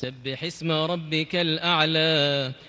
سبح اسم ربك الأعلى.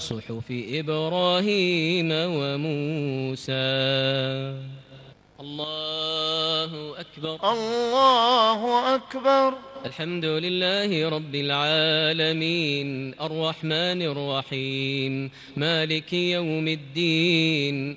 صحف إبراهيم وموسى. الله أكبر. الله أكبر. الحمد لله رب العالمين. الرحمن الرحيم. مالك يوم الدين.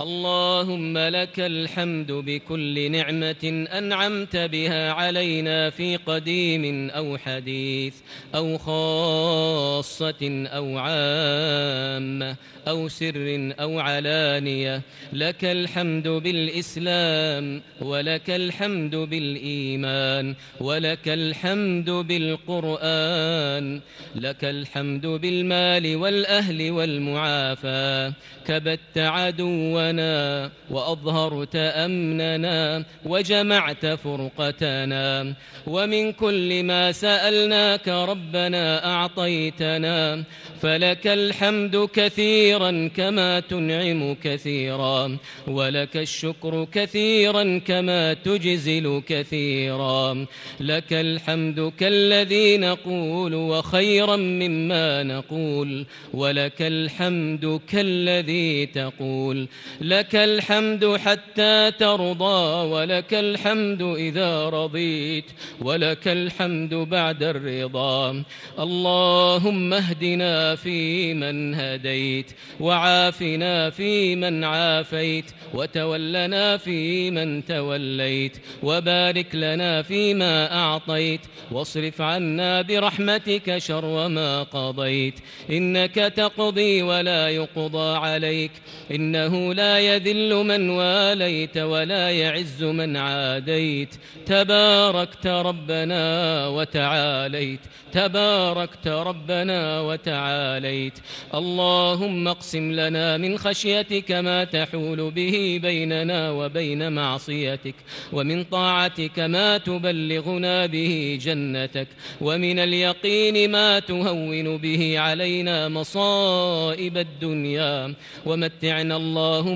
اللهم لك الحمد بكل نعمة أنعمت بها علينا في قديم أو حديث أو خاصة أو عامة أو سر أو علانية. لك الحمد بالإسلام ولك الحمد بالإيمان ولك الحمد بالقرآن. لك الحمد بالمال والأهل والمعافاة كبت عدونا وأظهرت أمننا وجمعت فرقتنا. ومن كل ما سألناك ربنا أعطيتنا. فلك الحمد كثيرا كما تنعم كثيرا. ولك الشكر كثيرا كما تجزل كثيرا. لك الحمد كالذي نقول وخيرا مما نقول. ولك الحمد كالذي تقول. لك الحمد حتى ترضى ولك الحمد إذا رضيت ولك الحمد بعد الرضا. اللهم اهدنا فيمن هديت وعافنا فيمن عافيت وتولنا فيمن توليت وبارك لنا فيما أعطيت واصرف عنا برحمتك شر ما قضيت. إنك تقضي ولا يقضى عليك إنه لا يذل من واليت ولا يعز من عاديت. تباركت ربنا وتعاليت. تباركت ربنا وتعاليت. اللهم اقسم لنا من خشيتك ما تحول به بيننا وبين معصيتك. ومن طاعتك ما تبلغنا به جنتك. ومن اليقين ما تهون به علينا مصائب الدنيا. ومتعنا اللهم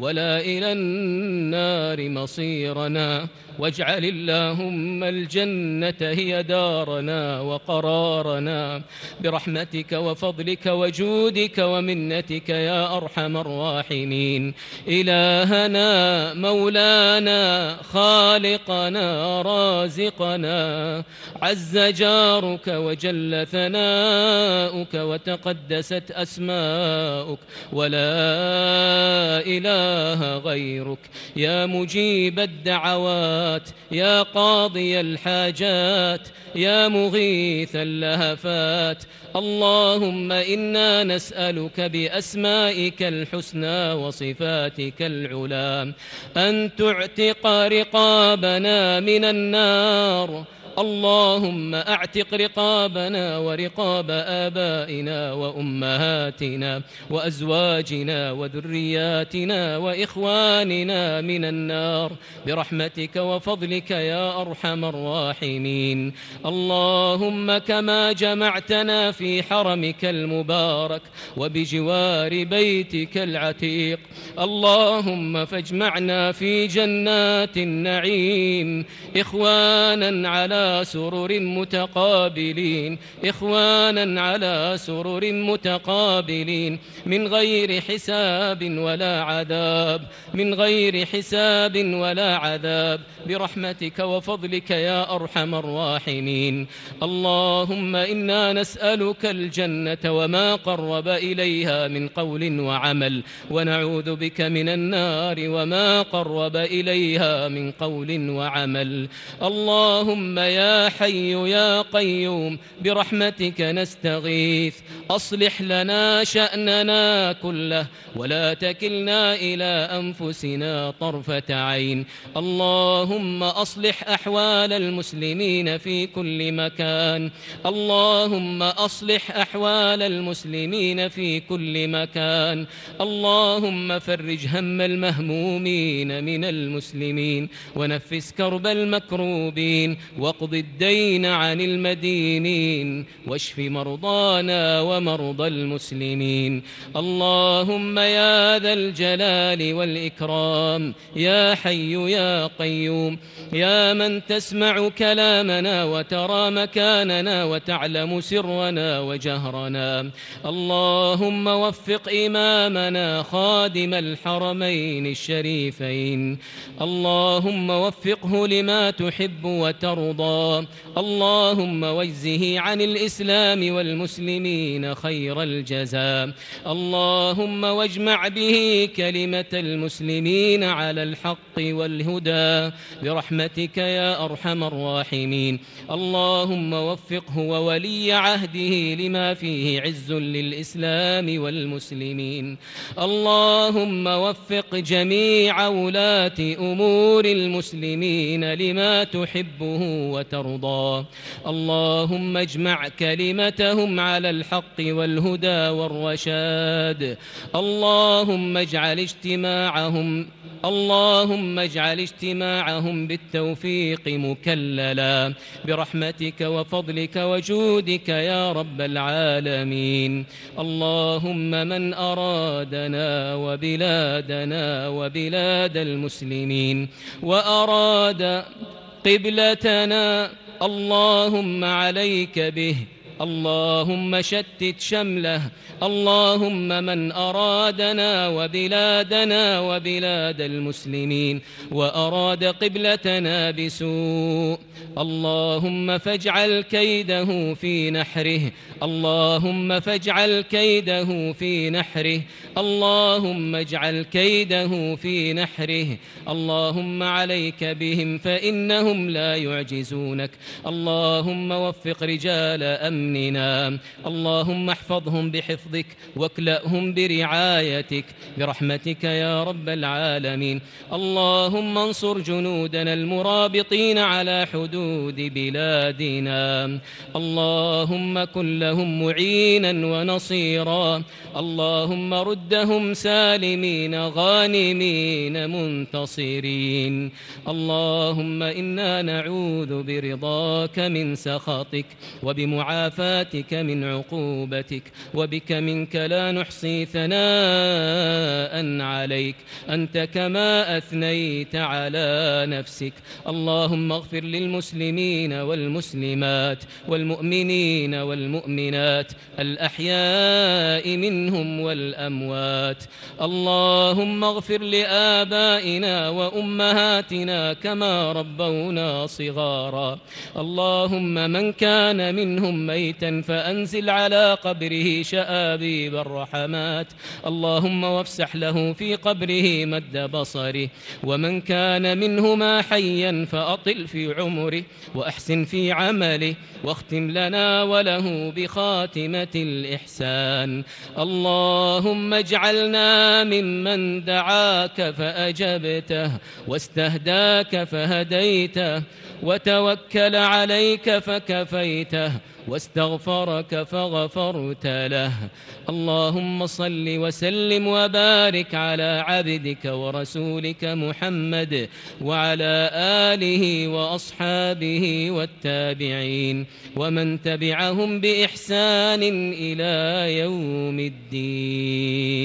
ولا إلى النار مصيرنا واجعل اللهم الجنة هي دارنا وقرارنا. برحمتك وفضلك وجودك ومنتك يا أرحم الراحمين. إلهنا مولانا خالقنا رازقنا. عز جارك وجل ثناؤك وتقدست أسماؤك. ولا إله غيرك. يا مجيب الدعوات. يا قاضي الحاجات يا مغيث اللهفات. اللهم إنا نسألك بأسمائك الحسنى وصفاتك العلام أن تعتق رقابنا من النار. اللهم أعتق رقابنا ورقاب آبائنا وأمهاتنا وأزواجنا وذرياتنا وإخواننا من النار برحمتك وفضلك يا أرحم الراحمين. اللهم كما جمعتنا في حرمك المبارك وبجوار بيتك العتيق. اللهم فاجمعنا في جنات النعيم. إخوانا على سرر متقابلين. إخوانا على سرر متقابلين. من غير حساب ولا عذاب. من غير حساب ولا عذاب. برحمتك وفضلك يا أرحم الراحمين. اللهم إنا نسألك الجنة وما قرب إليها من قول وعمل. ونعوذ بك من النار وما قرب إليها من قول وعمل. اللهم يا حي يا قيوم برحمتك نستغيث. أصلح لنا شأننا كله ولا تكلنا إلى أنفسنا طرفة عين. اللهم أصلح أحوال المسلمين في كل مكان. اللهم أصلح أحوال المسلمين في كل مكان. اللهم فرج هم المهمومين من المسلمين ونفس كرب المكروبين. واقض الدين عن المدينين واشف مرضانا ومرضى المسلمين. اللهم يا ذا الجلال والإكرام يا حي يا قيوم يا من تسمع كلامنا وترى مكاننا وتعلم سرنا وجهرنا. اللهم وفق إمامنا خادم الحرمين الشريفين. اللهم وفقه لما تحب وترضى. اللهم واجزه عن الإسلام والمسلمين خير الجزاء. اللهم واجمع به كلمة المسلمين على الحق والهدى. برحمتك يا أرحم الراحمين. اللهم وفقه وولي عهده لما فيه عز للإسلام والمسلمين. اللهم وفق جميع ولاة أمور المسلمين لما تحبه وترضى اللهم اجمع كلمتهم على الحق والهدى والرشاد. اللهم اجعل اجتماعهم اللهم اجعل اجتماعهم بالتوفيق مكللا. برحمتك وفضلك وجودك يا رب العالمين. اللهم من أرادنا وبلادنا وبلاد المسلمين. وأراد قبلتنا اللهم عليك به. اللهم شتت شمله اللهم من أرادنا وبلادنا وبلاد المسلمين وأراد قبلتنا بسوء. اللهم فاجعل كيده في نحره اللهم فاجعل كيده في نحره اللهم اجعل كيده في نحره. اللهم عليك بهم فإنهم لا يعجزونك. اللهم وفق رجال أمننا اللهم احفظهم بحفظك واكلأهم برعايتك برحمتك يا رب العالمين. اللهم انصر جنودنا المرابطين على حدود بلادنا. اللهم كن لهم معينا ونصيرا. اللهم ردهم سالمين غانمين منتصرين. اللهم إنا نعوذ برضاك من سخطك وبمعافاتك من عقوبتك وبك منك لا نحصي ثناء عليك أنت كما أثنيت على نفسك. اللهم اغفر للمسلمين والمسلمات والمؤمنين والمؤمنات الأحياء منهم والأموات. اللهم اغفر لآبائنا وأمهاتنا كما ربونا صغارا. اللهم من كان منهم ميتا فأنزل على قبره شآبيب الرحمات. اللهم وافسح له في قبره مد بصره. ومن كان منهما حيا فأطل في عمره وأحسن في عمله واختم لنا وله بخاتمة الإحسان. اللهم اجعلنا ممن دعاك فأجبته واستهداك فهديته وتوكل عليك فكفيته واستغفرك فغفرت له. اللهم صل وسلم وبارك على عبدك ورسولك محمد وعلى آله وأصحابه والتابعين ومن تبعهم بإحسان إلى يوم الدين.